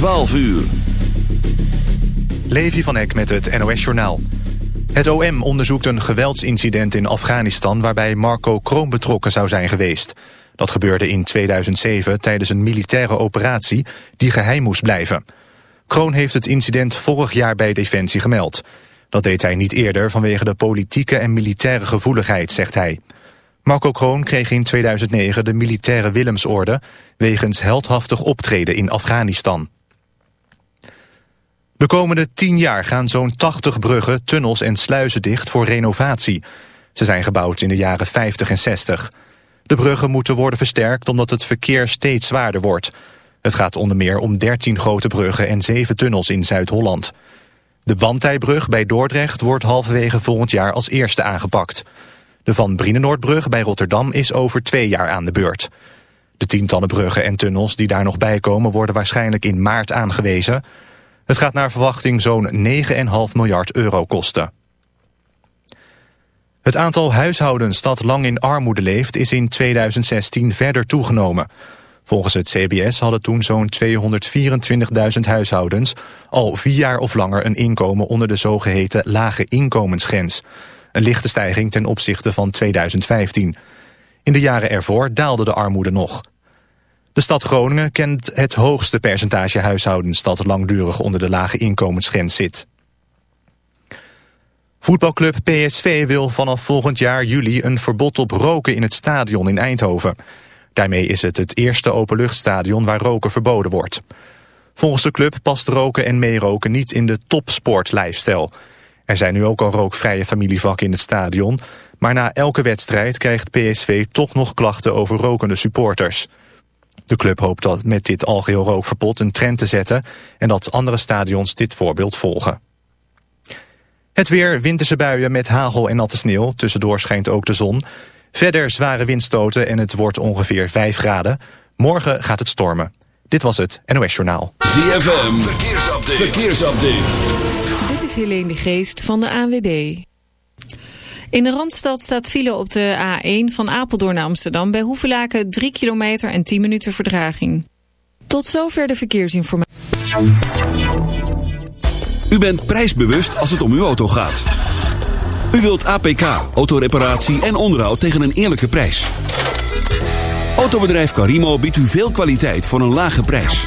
12 uur. Levi van Eck met het NOS-journaal. Het OM onderzoekt een geweldsincident in Afghanistan... waarbij Marco Kroon betrokken zou zijn geweest. Dat gebeurde in 2007 tijdens een militaire operatie... die geheim moest blijven. Kroon heeft het incident vorig jaar bij Defensie gemeld. Dat deed hij niet eerder vanwege de politieke en militaire gevoeligheid, zegt hij. Marco Kroon kreeg in 2009 de militaire Willemsorde... wegens heldhaftig optreden in Afghanistan. De komende tien jaar gaan zo'n 80 bruggen, tunnels en sluizen dicht voor renovatie. Ze zijn gebouwd in de jaren 50 en 60. De bruggen moeten worden versterkt omdat het verkeer steeds zwaarder wordt. Het gaat onder meer om 13 grote bruggen en 7 tunnels in Zuid-Holland. De Wantijbrug bij Dordrecht wordt halverwege volgend jaar als eerste aangepakt. De Van Brienenoordbrug bij Rotterdam is over twee jaar aan de beurt. De tientallen bruggen en tunnels die daar nog bij komen worden waarschijnlijk in maart aangewezen. Het gaat naar verwachting zo'n 9,5 miljard euro kosten. Het aantal huishoudens dat lang in armoede leeft is in 2016 verder toegenomen. Volgens het CBS hadden toen zo'n 224.000 huishoudens al vier jaar of langer een inkomen onder de zogeheten lage inkomensgrens. Een lichte stijging ten opzichte van 2015. In de jaren ervoor daalde de armoede nog. De stad Groningen kent het hoogste percentage huishoudens dat langdurig onder de lage inkomensgrens zit. Voetbalclub PSV wil vanaf volgend jaar juli een verbod op roken in het stadion in Eindhoven. Daarmee is het het eerste openluchtstadion waar roken verboden wordt. Volgens de club past roken en meeroken niet in de topsport-lifestyle. Er zijn nu ook al rookvrije familievakken in het stadion... maar na elke wedstrijd krijgt PSV toch nog klachten over rokende supporters. De club hoopt dat met dit algeheel rookverbod een trend te zetten... en dat andere stadions dit voorbeeld volgen. Het weer, winterse buien met hagel en natte sneeuw. Tussendoor schijnt ook de zon. Verder zware windstoten en het wordt ongeveer 5 graden. Morgen gaat het stormen. Dit was het NOS Journaal. ZFM, verkeersupdate. verkeersupdate. Dit is Helene de Geest van de ANWB. In de Randstad staat file op de A1 van Apeldoorn naar Amsterdam... bij Hoevelaken 3 kilometer en 10 minuten verdraging. Tot zover de verkeersinformatie. U bent prijsbewust als het om uw auto gaat. U wilt APK, autoreparatie en onderhoud tegen een eerlijke prijs. Autobedrijf Carimo biedt u veel kwaliteit voor een lage prijs.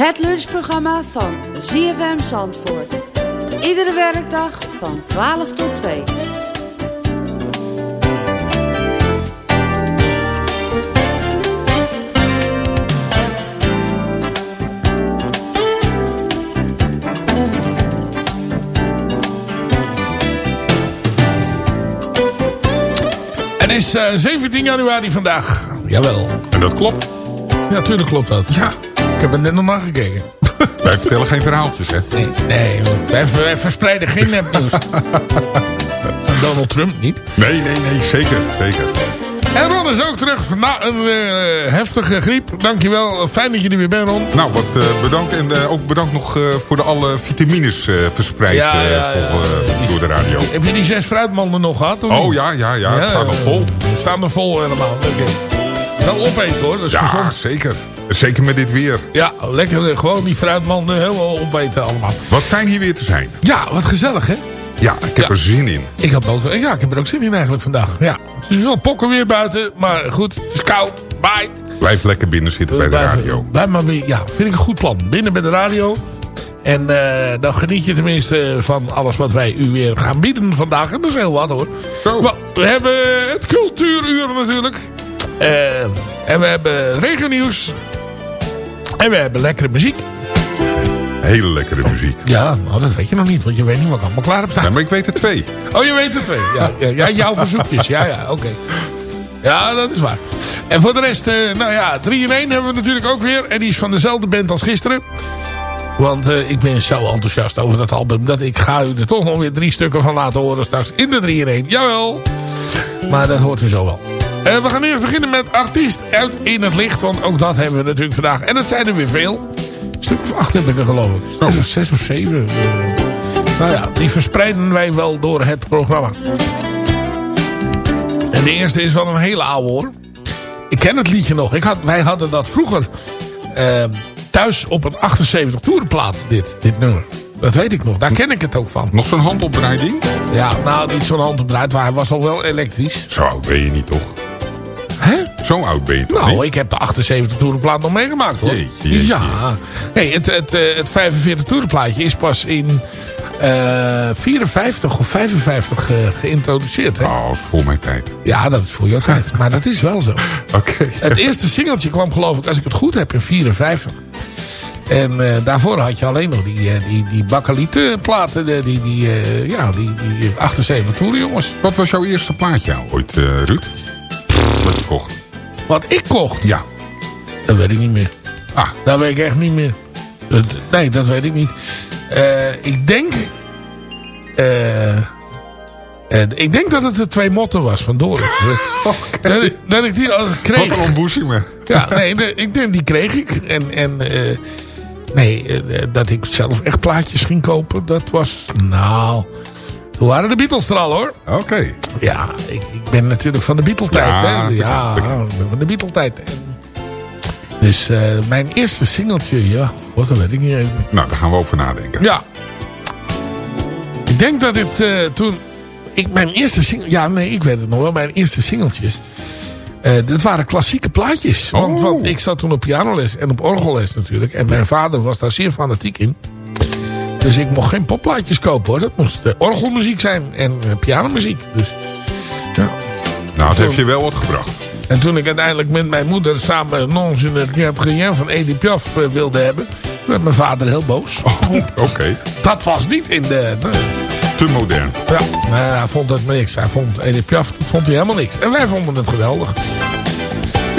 Het lunchprogramma van ZFM Zandvoort. Iedere werkdag van 12 tot 2. Het is eh, 17 januari vandaag. Jawel. En dat klopt. Ja, tuurlijk klopt dat. Ja. Ik heb er net nog naar gekeken. Wij vertellen geen verhaaltjes, hè? Nee, nee wij, wij verspreiden geen nepnieuws. Van Donald Trump niet. Nee, nee, nee. Zeker. Zeker. En Ron is ook terug na een eh, heftige griep. Dankjewel. Fijn dat je er weer bent, Ron. Nou, wat eh, bedankt. En eh, ook bedankt nog eh, voor de alle vitamines eh, verspreid Ja, eh, ja, ja. vol, eh, door de radio. Heb je die zes fruitmanden nog gehad? of Oh ja, ja, ja. Het staat nog vol. Staan er vol helemaal. Oké. Wel opeten hoor. Dat is Ja, gezond. zeker. Zeker met dit weer. Ja, lekker. eh, Gewoon die fruitmanden helemaal opeten allemaal. Wat fijn hier weer te zijn. Ja, wat gezellig hè? Ja, ik heb Ja. er zin in. Ik, had ook, ja, ik heb er ook zin in eigenlijk vandaag. Ja, het is wel pokken weer buiten. Maar goed, het is koud. Waait. Blijf lekker binnen zitten bij de radio. Blijf maar weer, ja, vind ik een goed plan. Binnen bij de radio. En eh, dan geniet je tenminste van alles wat wij u weer gaan bieden vandaag. En dat is heel wat hoor. Zo. We hebben het cultuuruur natuurlijk. Eh, en we hebben regionieuws. En we hebben lekkere muziek. Hele lekkere muziek. Ja, nou, dat weet je nog niet. Want je weet niet wat ik allemaal klaar heb staan. Ja, maar ik weet er twee. Oh, je weet het twee. Ja, ja, ja jouw verzoekjes. Ja, ja, oké. Ja, dat is waar. En voor de rest, eh, nou ja, 3 in 1 hebben we natuurlijk ook weer. En die is van dezelfde band als gisteren. Want eh, ik ben zo enthousiast over dat album... dat ik ga u er toch nog weer drie stukken van laten horen straks in de 3 in 1. Jawel. Maar dat hoort u zo wel. Eh, we gaan eerst beginnen met artiest uit in het licht. Want ook dat hebben we natuurlijk vandaag. En dat zijn er weer veel. Een stuk of acht heb ik er geloof ik. Zes of zes of zeven. Nou ja, die verspreiden wij wel door het programma. En de eerste is wel een hele oude hoor. Ik ken het liedje nog. Ik had, wij hadden dat vroeger eh, thuis op een 78 toerenplaat, dit, dit nummer. Dat weet ik nog. Daar ken ik het ook van. Nog zo'n handopdraaiding? Ja, nou niet zo'n hand opdraait, maar hij was al wel elektrisch. Zo ben je niet, toch? Zo oud ben je toch Nou, niet? ik heb de 78 toerenplaat nog meegemaakt hoor. Jeetje, jeetje. Ja. Nee, het, het, eh, het 45 toerenplaatje is pas in eh 54 of 55 eh, geïntroduceerd. Hè? Oh, dat is voor mijn tijd. Ja, dat is voor jouw tijd. Maar dat is wel zo. Oké. Het eerste singeltje kwam geloof ik, als ik het goed heb, in 54. En eh, daarvoor had je alleen nog die, eh, die, die bakkelieten-platen. Die, die, die, eh, ja, die, die 78 toeren, jongens. Wat was jouw eerste plaatje ooit, eh, Ruud? Wat je kocht? Wat ik kocht, Ja. dat weet ik niet meer. Ah, Dat weet ik echt niet meer. Dat, nee, dat weet ik niet. Eh, ik denk... eh, eh, ik denk dat het de twee motten was van Doris. dat, ik- dat ik die al kreeg. wat een ontboezeming. Ja, nee, ik denk die kreeg ik. En, en nee, dat ik zelf echt plaatjes ging kopen, dat was, nou... Toen waren de Beatles er al, hoor. Oké. Ja, ik, ik ben natuurlijk van de Beatle-tijd, Ja, hè. Ja, ik ben van de Beatle-tijd. Dus eh, mijn eerste singeltje, ja, wat, dat weet ik niet even. Nou, daar gaan we over nadenken. Ja. Ik denk dat dit eh, toen... Ik, mijn eerste single... Ja, nee, ik weet het nog wel. Mijn eerste singeltjes. eh dat waren klassieke plaatjes. Want, Oh. want ik zat toen op pianoles en op orgelles natuurlijk. En mijn vader was daar zeer fanatiek in. Dus ik mocht geen popplaatjes kopen hoor. Dat moest eh, orgelmuziek zijn en eh, pianomuziek. Dus, ja. Nou, het heeft je wel wat gebracht. En toen ik uiteindelijk met mijn moeder samen Non rien van Edith Piaf eh, wilde hebben... werd mijn vader heel boos. Oh, oké. Dat was niet in de... nee. Te modern. Ja, nee, hij vond het niks. Hij vond Edith Piaf, dat vond hij helemaal niks. En wij vonden het geweldig.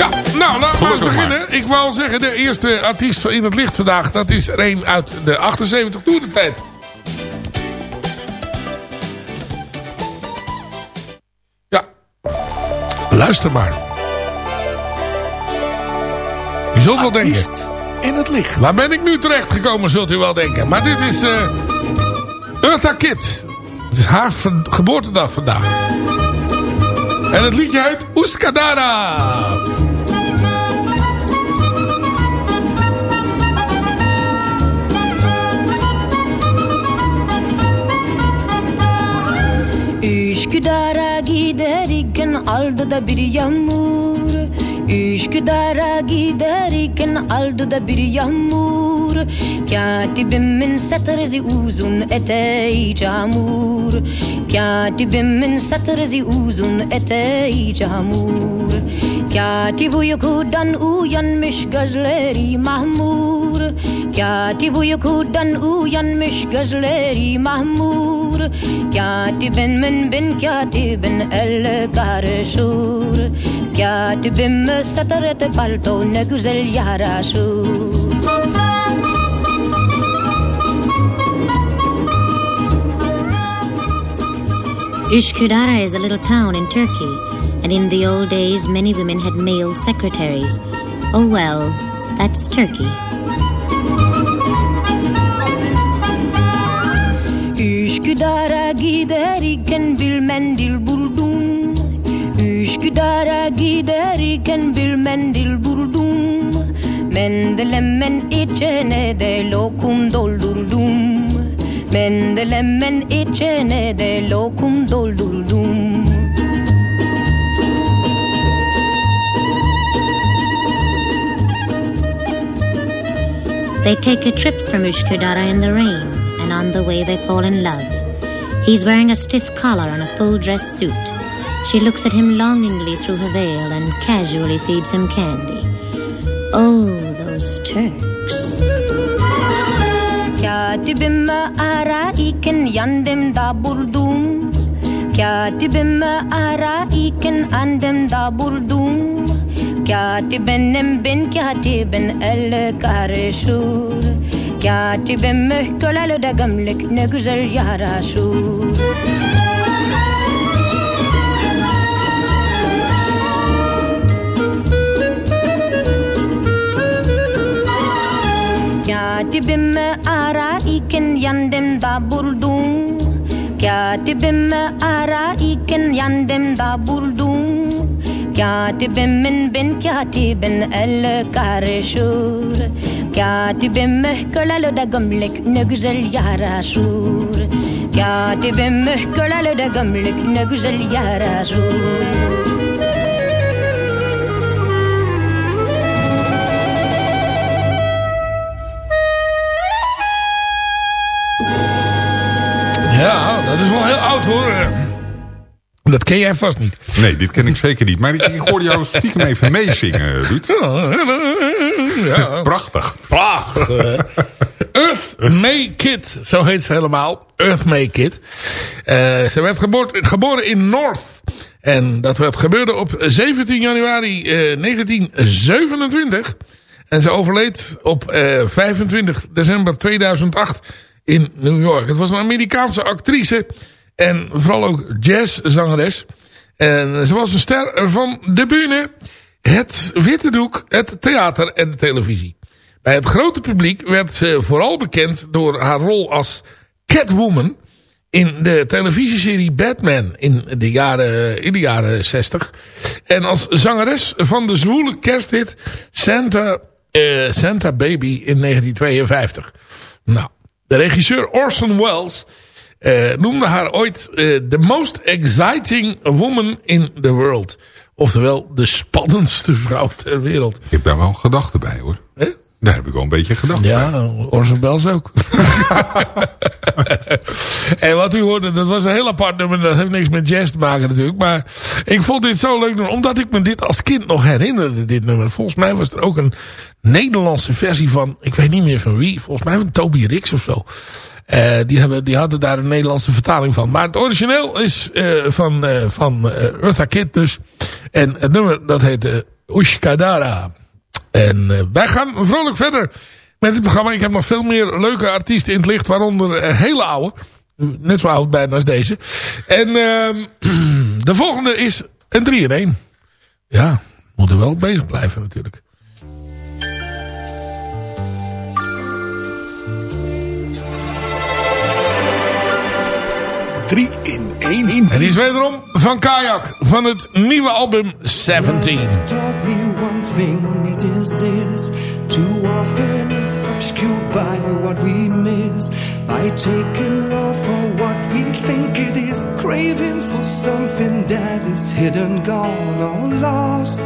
Ja, nou, laten we beginnen. Ik wou zeggen, de eerste artiest in het licht vandaag... dat is er een uit de 78 toerentijd. Ja, luister maar. Je zult wel denken... In het licht. Waar ben ik nu terecht gekomen, zult u wel denken. Maar dit is eh Eartha Kitt. Het is haar geboortedag vandaag. En het liedje heet Uskadara. Aldı da bir yağmur. Üsküdar'a giderken aldı da bir yağmur. Katibimin satrzi uzun eteği camur. Katibimin satrzi uzun eteği camur. Katip uykudan uyanmış gözleri mahmur. Katip uykudan uyanmış gözleri mahmur el karışır Katibim satar et palto ne güzel yaraşır Üsküdar is a little town in Turkey, and in the old days many women had male secretaries. Oh well, that's Turkey. Bir mendil buldum. Bir mendil buldum. Mendelemen de lokum doldurdum. Mendelemen de lokum doldurdum. They take a trip from Üsküdar in the rain, and on the way they fall in love. He's wearing a stiff collar and a full dress suit. She looks at him longingly through her veil and casually feeds him candy. Oh, those Turks. Katibim araiken yandım da buldum Katibim araiken andım da buldum Katibenim bin katibin el karışır Katibim mühköleli de gömlek ne güzel yaraşır Katibim araiken yandım da buldum. Katibim araiken yandım da buldum. Katibimin bin katibin el karışır Katibim mühköleli de gömlek ne güzel yaraşır Katibim mühköleli de gömlek ne güzel yaraşır Ja, dat is wel heel oud hoor. Dat ken jij vast niet. Nee, dit ken ik zeker niet. Maar ik, ik hoorde jou stiekem even meezingen, Ruud. Ja, Prachtig. prachtig. Earth May Kid, zo heet ze helemaal. Earth May Kid. Eh, ze werd geboren, geboren in North. En dat werd gebeurde op 17 januari eh, 1927. En ze overleed op eh, 25 december 2008 in New York. Het was een Amerikaanse actrice en vooral ook jazzzangeres. En ze was een ster van de bühne, het witte doek, het theater en de televisie. Bij het grote publiek werd ze vooral bekend door haar rol als Catwoman in de televisieserie Batman in de jaren, in de jaren 60. En als zangeres van de zwoele kersthit Santa, eh, Santa Baby in 1952. Nou, de regisseur Orson Welles eh, noemde haar ooit eh, the most exciting woman in the world. Oftewel de spannendste vrouw ter wereld. Ik heb daar wel een gedachte bij, hoor. Daar heb ik wel een beetje gedachte bij. Ja, Orson Welles ook. en wat u hoorde, dat was een heel apart nummer. Dat heeft niks met jazz te maken natuurlijk. Maar ik vond dit zo leuk. Omdat ik me dit als kind nog herinnerde, dit nummer. Volgens mij was er ook een Nederlandse versie van... Ik weet niet meer van wie. Volgens mij van Toby Rix of zo. Eh, die, hebben, die hadden daar een Nederlandse vertaling van. Maar het origineel is eh, van, eh, van Eartha Kitt dus. En het nummer dat heet uh, Ushkadara. En wij gaan vrolijk verder met het programma. Ik heb nog veel meer leuke artiesten in het licht. Waaronder hele oude. Net zo oud bijna als deze. En ehm, de volgende is een 3 in 1. Ja, moeten wel bezig blijven natuurlijk. Drie in één in. En die is wederom van Kajak. Van het nieuwe album 17. taught me one thing, it is this. Too often it's obscured by what we miss. By taking love for what we think it is. Craving for something that is hidden, gone, or lost.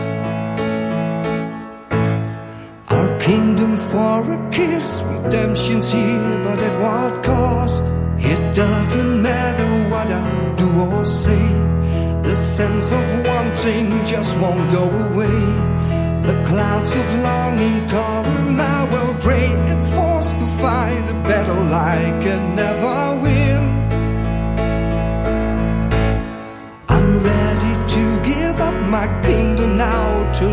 Our kingdom for a kiss, redemption's here, but at what cost? It doesn't matter do or say. The sense of wanting just won't go away. The clouds of longing cover my world gray and forced to find a better life can never win. I'm ready to give up my kingdom now to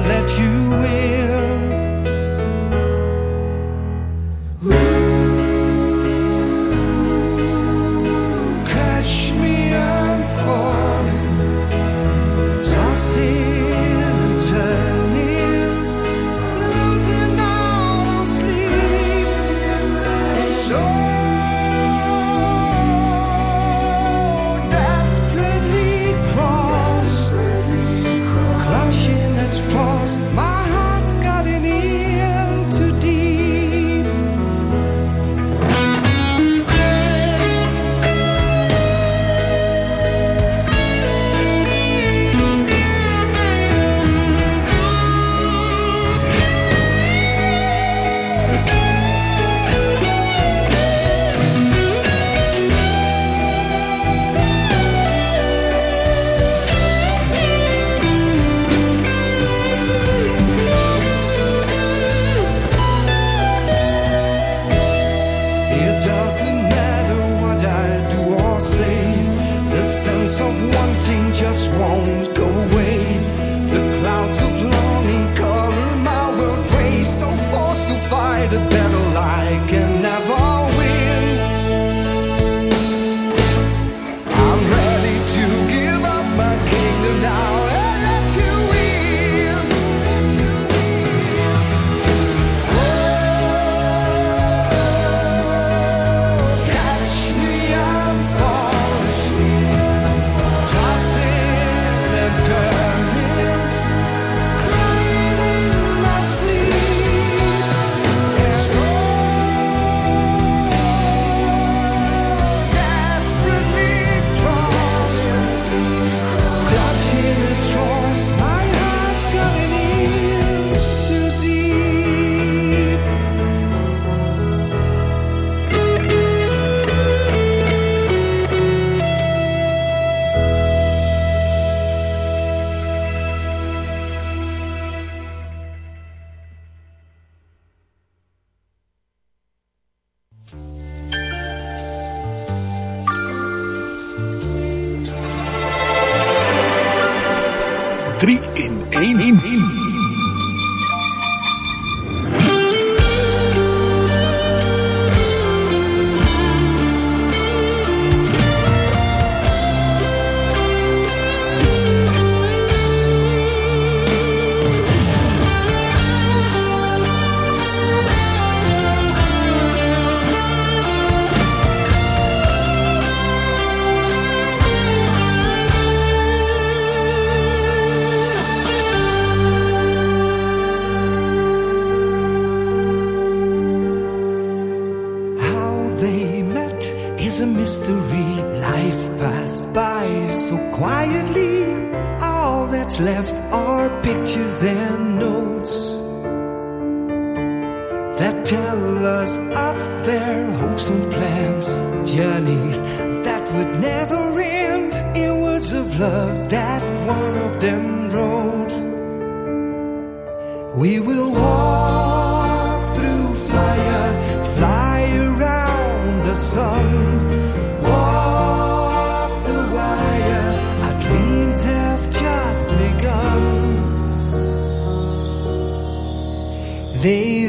They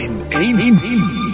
in één.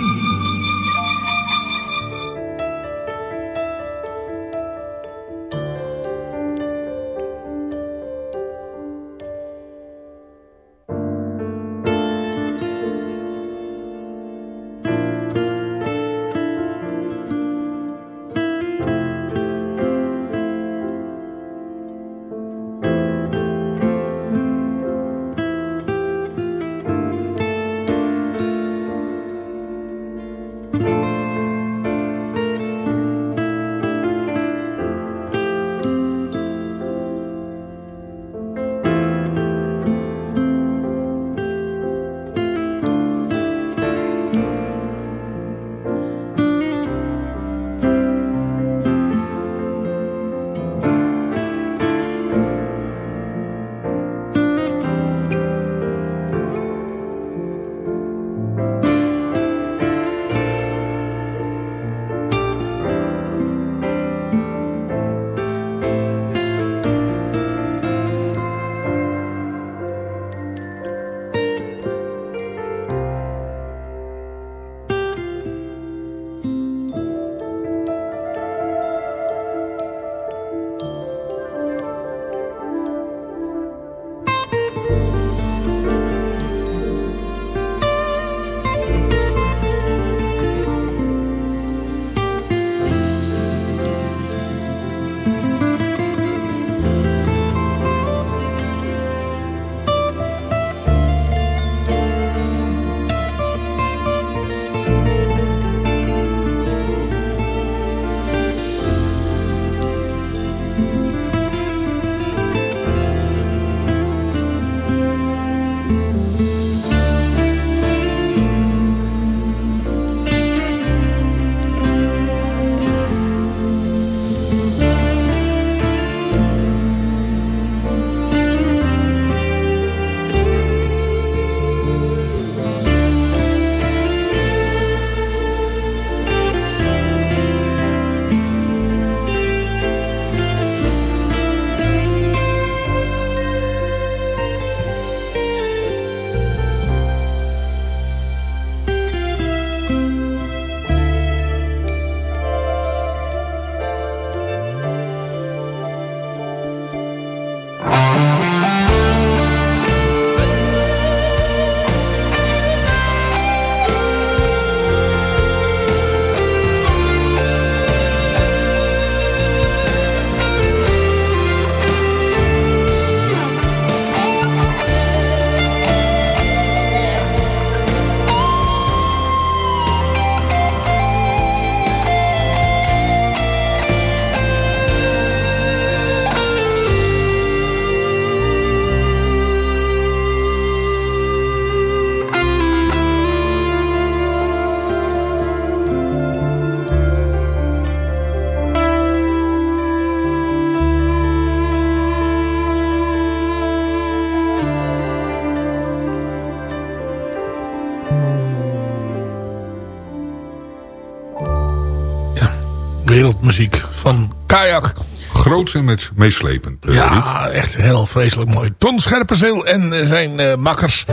Groots en met meeslepend. eh. Ja, echt heel vreselijk mooi. Ton Scherpenzeel en eh, zijn eh, makkers...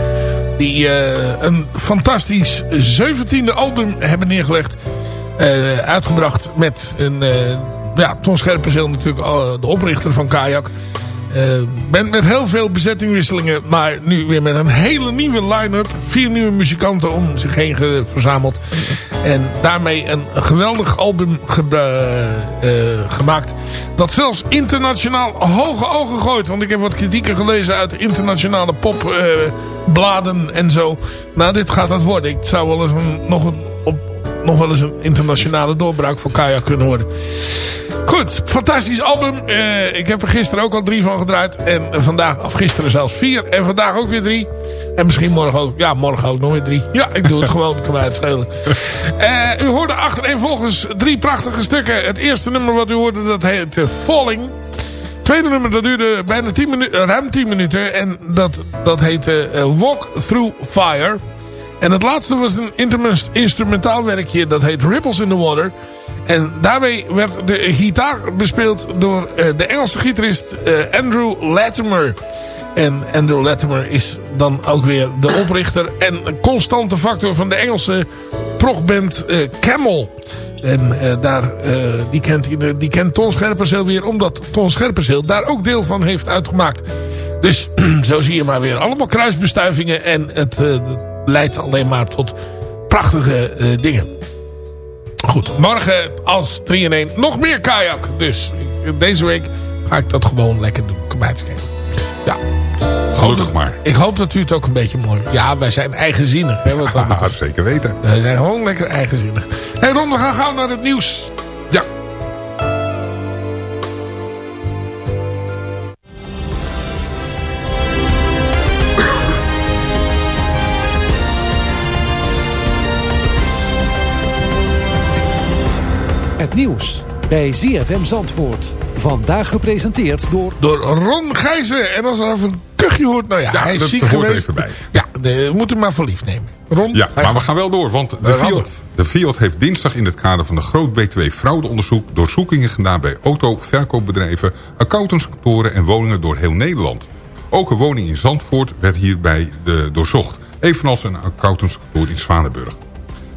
die een fantastisch zeventiende album hebben neergelegd. uitgebracht met een... ja, Ton Scherpenzeel natuurlijk de oprichter van Kajak. Eh, met, met heel veel bezettingwisselingen. Maar nu weer met een hele nieuwe line-up. Vier nieuwe muzikanten om zich heen verzameld. En daarmee een geweldig album eh, eh, gemaakt. Dat zelfs internationaal hoge ogen gooit. Want ik heb wat kritieken gelezen uit internationale popbladen en zo. Nou, dit gaat het worden. Ik zou wel eens een, nog, een, op, nog wel eens een internationale doorbraak voor Kaya kunnen worden. Goed, fantastisch album. Eh, ik heb er gisteren ook al drie van gedraaid. En vandaag, of gisteren zelfs vier. En vandaag ook weer drie. En misschien morgen ook. Ja, morgen ook nog weer drie. Ja, ik doe het gewoon. kan mij het schelen. Eh, u hoorde achtereenvolgens drie prachtige stukken. Het eerste nummer wat u hoorde, dat heet eh, Falling. Het tweede nummer, dat duurde bijna 10 minuten, ruim 10 minuten. En dat, dat heette Walk Through Fire. En het laatste was een instrument- instrumentaal werkje. Dat heet Ripples in the Water. En daarmee werd de gitaar bespeeld door eh, de Engelse gitarist eh, Andrew Latimer. En Andrew Latimer is dan ook weer de oprichter en een constante factor van de Engelse progband eh, Camel. En daar, die, kent, die kent Ton Scherpenzeel weer, omdat Ton Scherpenzeel daar ook deel van heeft uitgemaakt. Dus zo zie je maar weer allemaal kruisbestuivingen en het leidt alleen maar tot prachtige eh, dingen. Goed, morgen als 3 in 1 nog meer kajak. Dus deze week ga ik dat gewoon lekker doen. Kwijtschelen. Ja. Gelukkig maar. Ik hoop dat u het ook een beetje mooi... Ja, wij zijn eigenzinnig. Hè, wat dat zeker weten. wij zijn gewoon lekker eigenzinnig. Hé hey Ron, we gaan gauw naar het nieuws. Ja. Het nieuws bij ZFM Zandvoort. Vandaag gepresenteerd door... Door Ron Gijzen. En als er even een kuchje hoort... Nou ja, Ja, hij is ziek hoort er geweest. even bij. Ja, de, we moeten hem maar voor lief nemen. Ron? Ja, maar we gaan wel door, want de Eh. Fiat, de Fiat heeft dinsdag in het kader van een groot BTW-fraudeonderzoek... doorzoekingen gedaan bij autoverkoopbedrijven, accountantskantoren en woningen door heel Nederland. Ook een woning in Zandvoort werd hierbij de, doorzocht, evenals een accountantskantoor in Zwanenburg.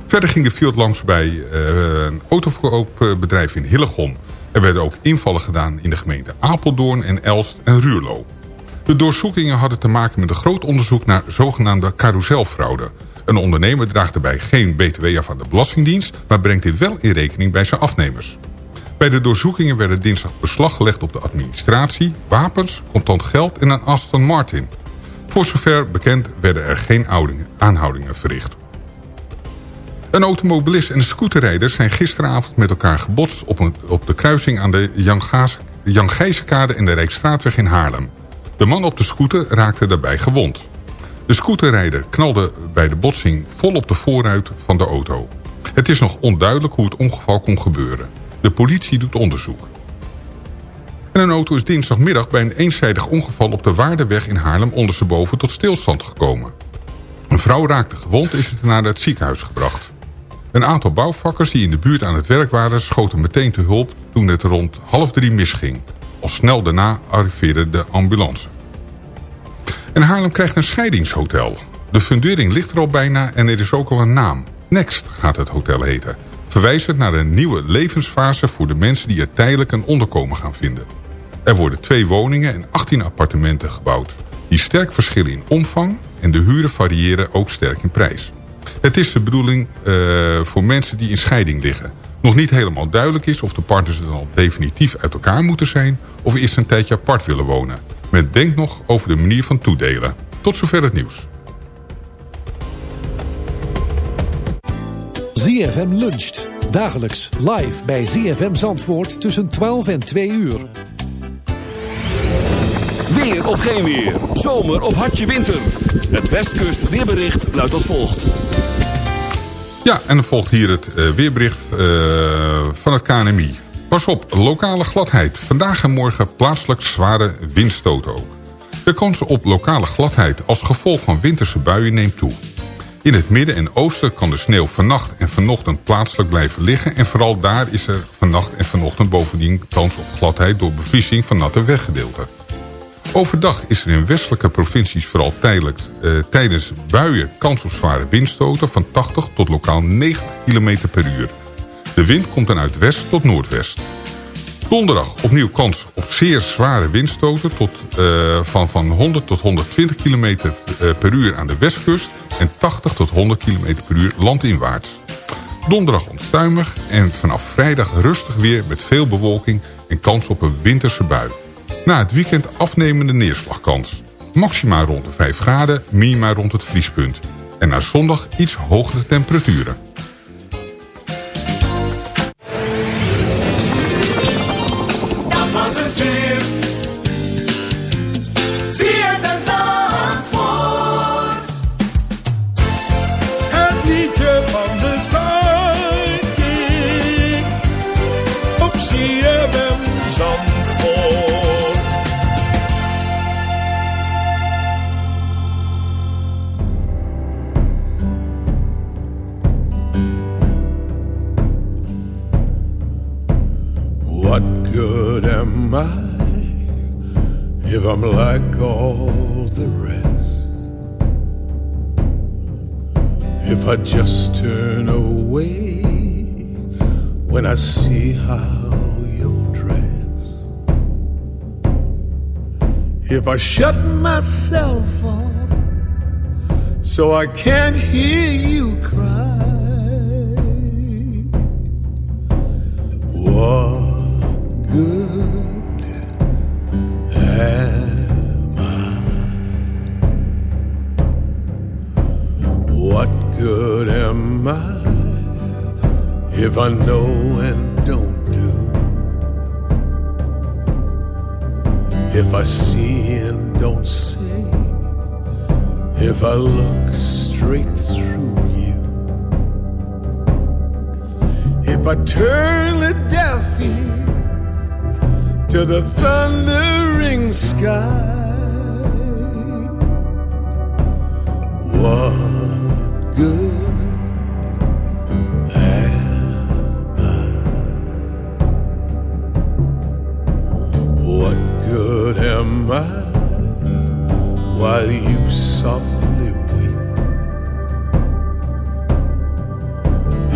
Verder ging de Fiat langs bij eh, een autoverkoopbedrijf in Hillegom. Er werden ook invallen gedaan in de gemeente Apeldoorn en Elst en Ruurlo. De doorzoekingen hadden te maken met een groot onderzoek naar zogenaamde carouselfraude. Een ondernemer draagt daarbij geen btw af aan de Belastingdienst... maar brengt dit wel in rekening bij zijn afnemers. Bij de doorzoekingen werden dinsdag beslag gelegd op de administratie... wapens, contant geld en een Aston Martin. Voor zover bekend werden er geen oudingen- aanhoudingen verricht. Een automobilist en een scooterrijder zijn gisteravond met elkaar gebotst... op, een, op de kruising aan de Jan Gijzenkade en de Rijksstraatweg in Haarlem. De man op de scooter raakte daarbij gewond. De scooterrijder knalde bij de botsing vol op de voorruit van de auto. Het is nog onduidelijk hoe het ongeval kon gebeuren. De politie doet onderzoek. En een auto is dinsdagmiddag bij een eenzijdig ongeval op de Waardeweg in Haarlem ondersteboven tot stilstand gekomen. Een vrouw raakte gewond en is naar het ziekenhuis gebracht. Een aantal bouwvakkers die in de buurt aan het werk waren... schoten meteen te hulp toen het rond half drie misging. Al snel daarna arriveerde de ambulance. En Haarlem krijgt een scheidingshotel. De fundering ligt er al bijna en er is ook al een naam. Next gaat het hotel heten. Verwijzend naar een nieuwe levensfase voor de mensen die er tijdelijk een onderkomen gaan vinden. Er worden twee woningen en 18 appartementen gebouwd. Die sterk verschillen in omvang en de huren variëren ook sterk in prijs. Het is de bedoeling eh, voor mensen die in scheiding liggen. Nog niet helemaal duidelijk is of de partners dan al definitief uit elkaar moeten zijn... of eerst een tijdje apart willen wonen. Men denkt nog over de manier van toedelen. Tot zover het nieuws. ZFM luncht. Dagelijks live bij ZFM Zandvoort tussen 12 en 2 uur. Weer of geen weer. Zomer of hartje winter. Het Westkust weerbericht luidt als volgt. Ja, en dan volgt hier het eh, weerbericht eh, van het KNMI. Pas op, lokale gladheid. Vandaag en morgen plaatselijk zware windstoot ook. De kans op lokale gladheid als gevolg van winterse buien neemt toe. In het midden en oosten kan de sneeuw vannacht en vanochtend plaatselijk blijven liggen... en vooral daar is er vannacht en vanochtend bovendien kans op gladheid... door bevriezing van natte weggedeelten. Overdag is er in westelijke provincies vooral tijdelijk, eh, tijdens buien kans op zware windstoten van 80 tot lokaal 90 km per uur. De wind komt dan uit west tot noordwest. Donderdag opnieuw kans op zeer zware windstoten tot, eh, van, van 100 tot 120 km eh, per uur aan de westkust en 80 tot 100 km per uur landinwaarts. Donderdag onstuimig en vanaf vrijdag rustig weer met veel bewolking en kans op een winterse bui. Na het weekend afnemende neerslagkans. Maxima rond de 5 graden, minima rond het vriespunt. En na zondag iets hogere temperaturen. I shut myself off so I can't hear you cry?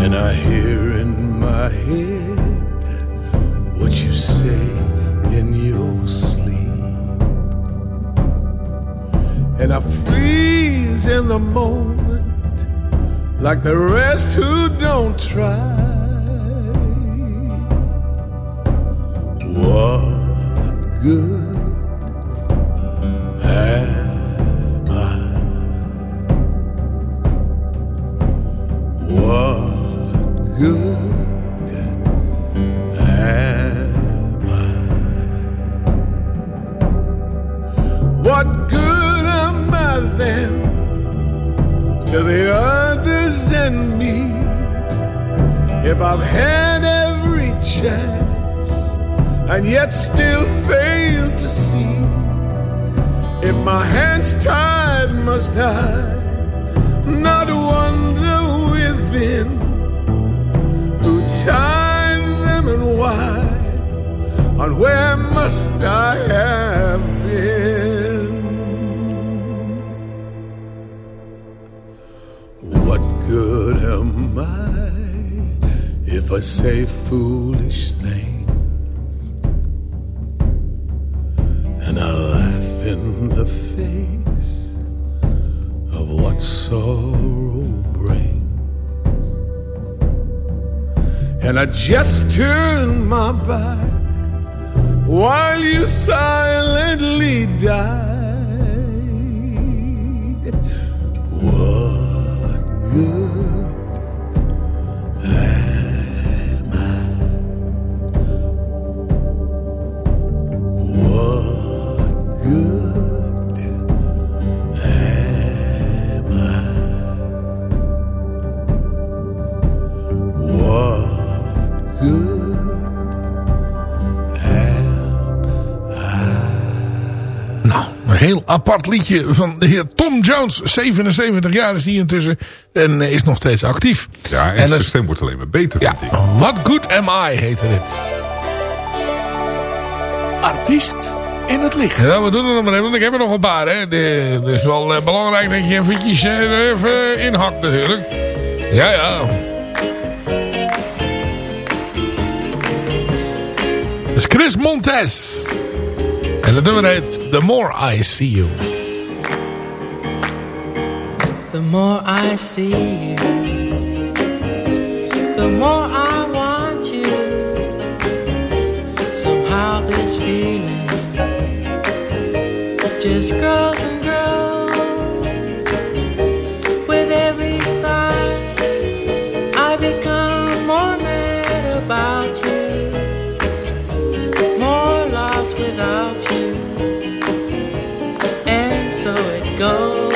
And I hear in my head what you say in your sleep. And I freeze in the moment like the rest who don't try. What good am I've had every chance and yet still fail to see? If my hands tied, must I not wonder within who tied them and why? And where must I have been? What good am I I say foolish things and I laugh in the face of what sorrow brings? And I just turn my back while you silently die. What apart liedje van de heer Tom Jones. 77 jaar is hij intussen en eh, is nog steeds actief. Ja, en, En zijn stem wordt alleen maar beter, Ja, vind ik. What Good Am I heette dit. Artiest in het licht. Ja, we doen er nog maar even, want ik heb er nog een paar. Hè. De- Het is wel eh, belangrijk dat je eventjes eh, er even inhakt natuurlijk. Ja, ja. Dat is Chris Montez. En dat nummer heet The More I See You. The more I see you, the more I want you. Somehow this feeling just grows. go.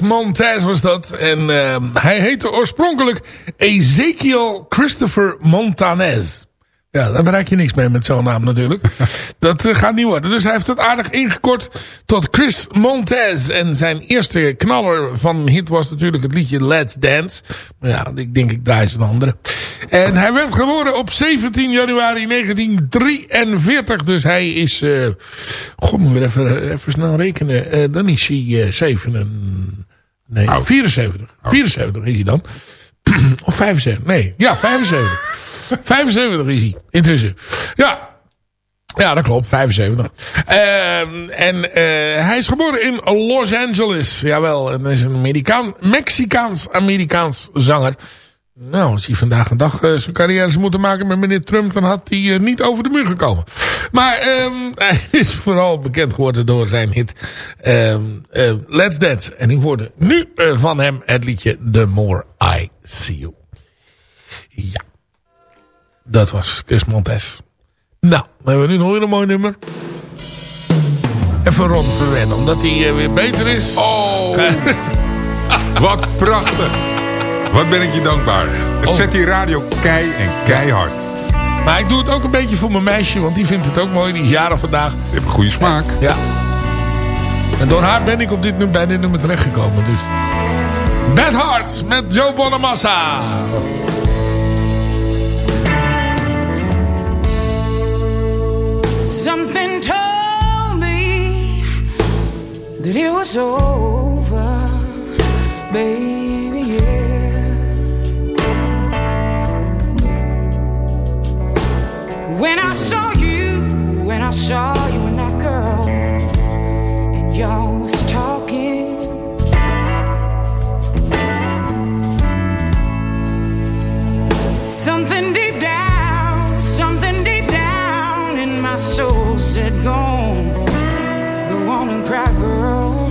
Montez was dat. En ehm, hij heette oorspronkelijk Ezekiel Christopher Montanez. Ja, daar bereik je niks mee met zo'n naam natuurlijk. dat eh, gaat niet worden. Dus hij heeft het aardig ingekort tot Chris Montez. En zijn eerste knaller van hit was natuurlijk het liedje Let's Dance. Maar ja, ik denk ik draai eens een andere. En hij werd geboren op 17 januari 1943. Dus hij is... eh God, moet ik weer even, even snel rekenen. Eh, dan is hij eh 7... Nee, 74. 74 is hij dan. of 75. Nee, ja, 75. 75 is hij intussen. Ja, ja, dat klopt. 75. Ehm, en eh, hij is geboren in Los Angeles. Jawel, en is een Amerikaan, Mexicaans-Amerikaans zanger. Nou, als hij vandaag een dag eh, zijn carrière zou moeten maken met meneer Trump... dan had hij eh, niet over de muur gekomen. Maar ehm, hij is vooral bekend geworden door zijn hit ehm, eh, Let's Dance. En u hoorde nu van hem het liedje The More I See You. Ja. Dat was Chris Montes. Nou, dan hebben we nu nog weer een mooi nummer. Even Ron verwennen, omdat hij weer beter is. Oh, wat prachtig. Wat ben ik je dankbaar. Zet die radio kei en keihard. Maar ik doe het ook een beetje voor mijn meisje, want die vindt het ook mooi. Die is jarig vandaag. Je hebt een goede smaak. Ja. En door haar ben ik op dit, bij dit nummer terechtgekomen. Dus. Bad Hearts met Joe Bonamassa. Something told me that it was over, baby. When I saw you, when I saw you and that girl, and y'all was talking. Something deep down, something deep down in my soul said, Go on, go on and cry, girl.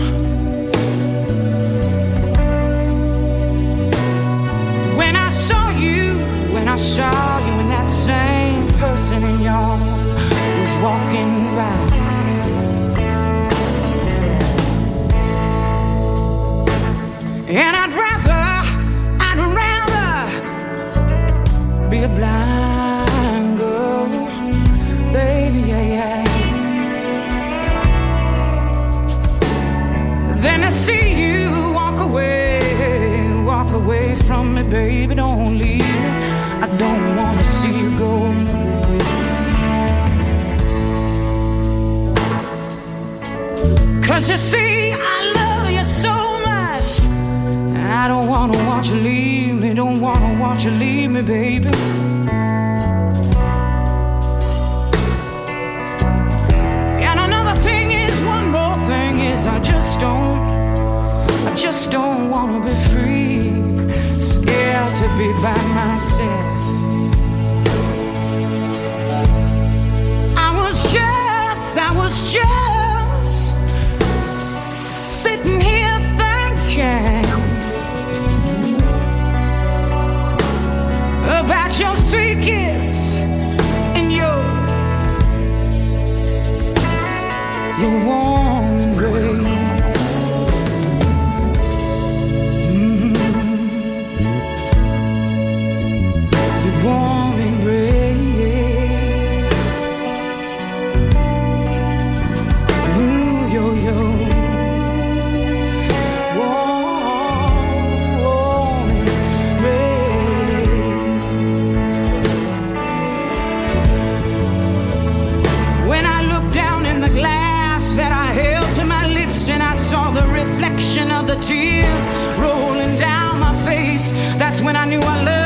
When I saw you, when I saw Samson and y'all was walking around. And I'd rather, I'd rather be a blind. Cause you see, I love you so much. I don't wanna watch you leave me, don't wanna watch you leave me, baby. And another thing is, one more thing is, I just don't, I just don't wanna be free. Scared to be by myself. I was just, I was just Your want when I knew I loved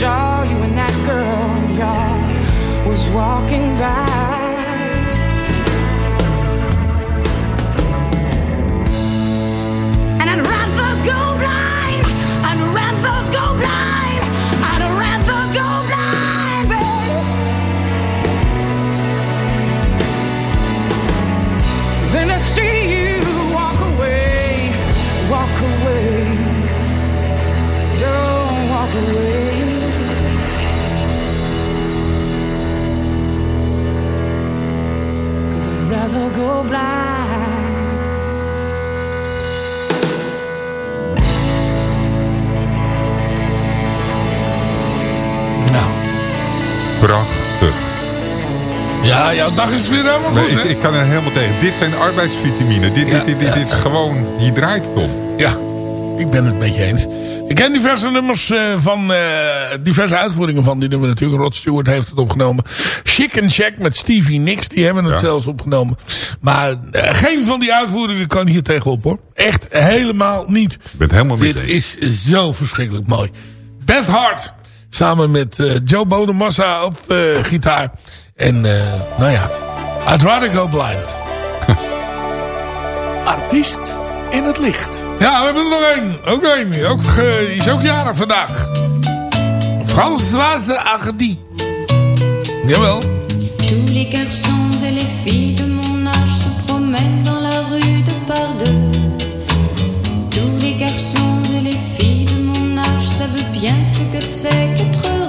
saw you and that girl, y'all was walking by. Prachtig. Ja, jouw dag is weer helemaal Nee, goed, ik, hè? ik kan er helemaal tegen. Dit zijn arbeidsvitamine. Dit, dit, dit, dit is gewoon... Hier draait het om. Ja, ik ben het met je eens. Ik ken diverse nummers eh, van... eh, diverse uitvoeringen van die nummer natuurlijk. Rod Stewart heeft het opgenomen. Chicken Shack met Stevie Nicks. Die hebben het Ja. zelfs opgenomen. Maar eh, geen van die uitvoeringen kan hier tegenop hoor. Echt helemaal niet. Ik ben het helemaal met Dit je eens. is zo verschrikkelijk mooi. Beth Hart. Samen met eh, Joe Bonamassa op eh, gitaar. En eh, nou ja. I'd rather go blind. Artiest in het licht. Ja, we hebben er nog één. Ook één. Ook, die is ook jarig vandaag. Françoise Hardy. Jawel. Tous les garçons et les filles de mon âge se promènent dans la rue de par deux. Tous les garçons et les filles de mon âge savent bien ce que c'est qu'être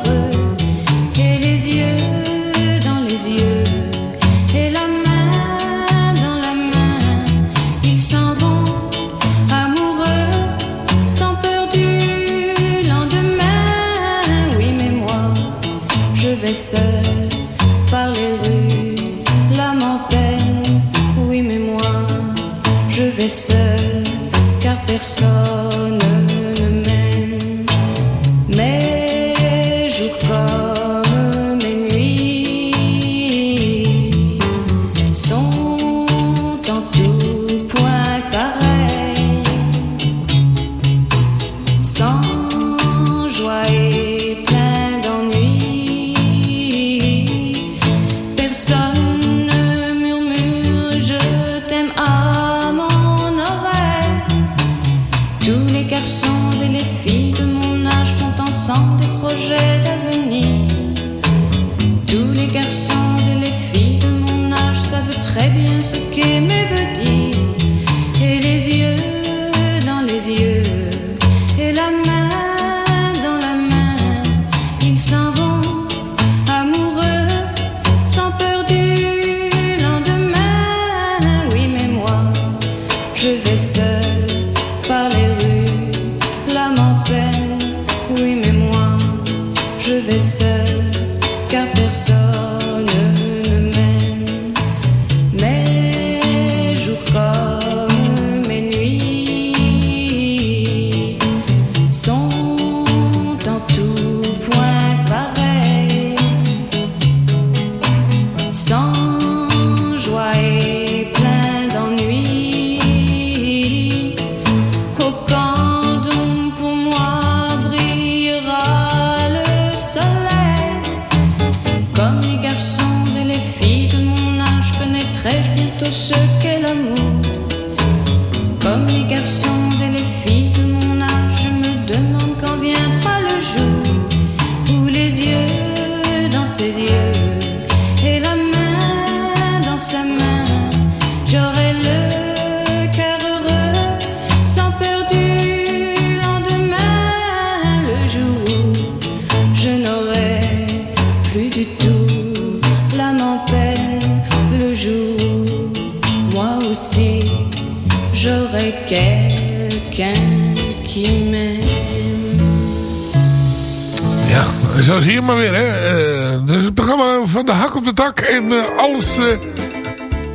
zo zie je maar weer, hè. Dus het programma van de hak op de tak. En eh, alles, eh,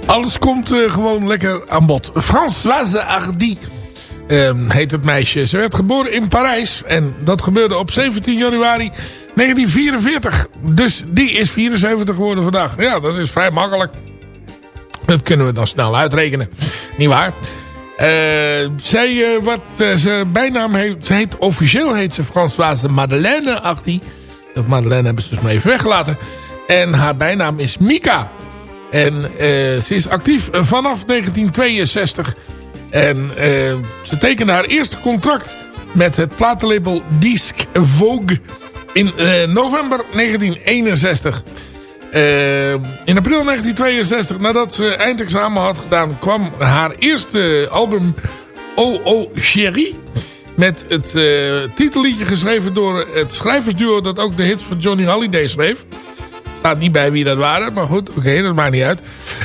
alles komt gewoon lekker aan bod. Françoise Ardi ehm, heet het meisje. Ze werd geboren in Parijs. En dat gebeurde op 17 januari 1944. Dus die is 74 geworden vandaag. Ja, dat is vrij makkelijk. Dat kunnen we dan snel uitrekenen. Niet waar? Zij, wat uh, ze bijnaam heeft. ze heet, officieel heet ze Françoise Madeleine 18. Madeleine hebben ze dus maar even weggelaten. En haar bijnaam is Mika. En eh, ze is actief vanaf 1962. En eh, ze tekende haar eerste contract met het platenlabel Disc Vogue in eh, november 1961. Eh, in april 1962, nadat ze eindexamen had gedaan, kwam haar eerste album Oh Oh Chérie. Met het eh, titelliedje geschreven door het schrijversduo dat ook de hits van Johnny Holiday schreef. Staat niet bij wie dat waren, maar goed, oké, dat maakt niet uit.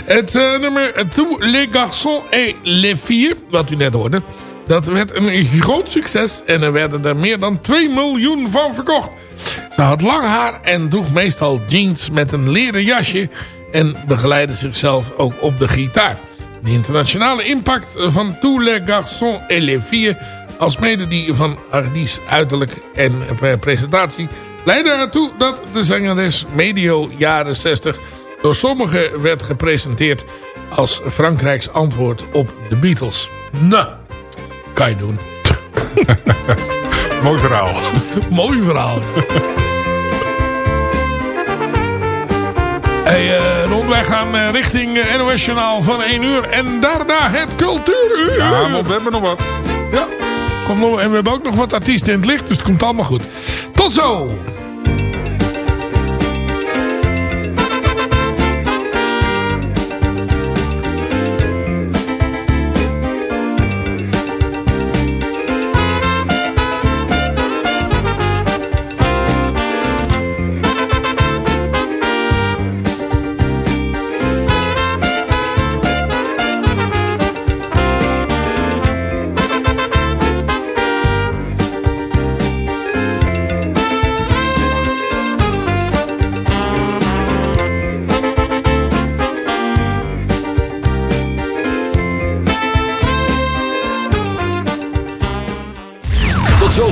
Het eh, nummer Tous les garçons et les filles, wat u net hoorde, dat werd een groot succes en er werden er meer dan 2 miljoen van verkocht. Ze had lang haar en droeg meestal jeans met een leren jasje en begeleidde zichzelf ook op de gitaar. De internationale impact van Tous les garçons et les filles alsmede die van Hardy's uiterlijk en presentatie leidde ertoe dat de zangeres medio jaren 60 door sommigen werd gepresenteerd als Frankrijks antwoord op de Beatles. Nou, kan je doen. Mooi verhaal. Mooi verhaal. Hey, Ron, wij gaan eh, richting eh, NOS Journaal van 1 uur. En daarna het cultuuruur. Ja, want we hebben nog wat. Ja, komt en we hebben ook nog wat artiesten in het licht. Dus het komt allemaal goed. Tot zo!